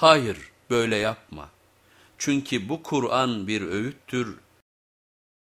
Hayır böyle yapma. Çünkü bu Kur'an bir öğüttür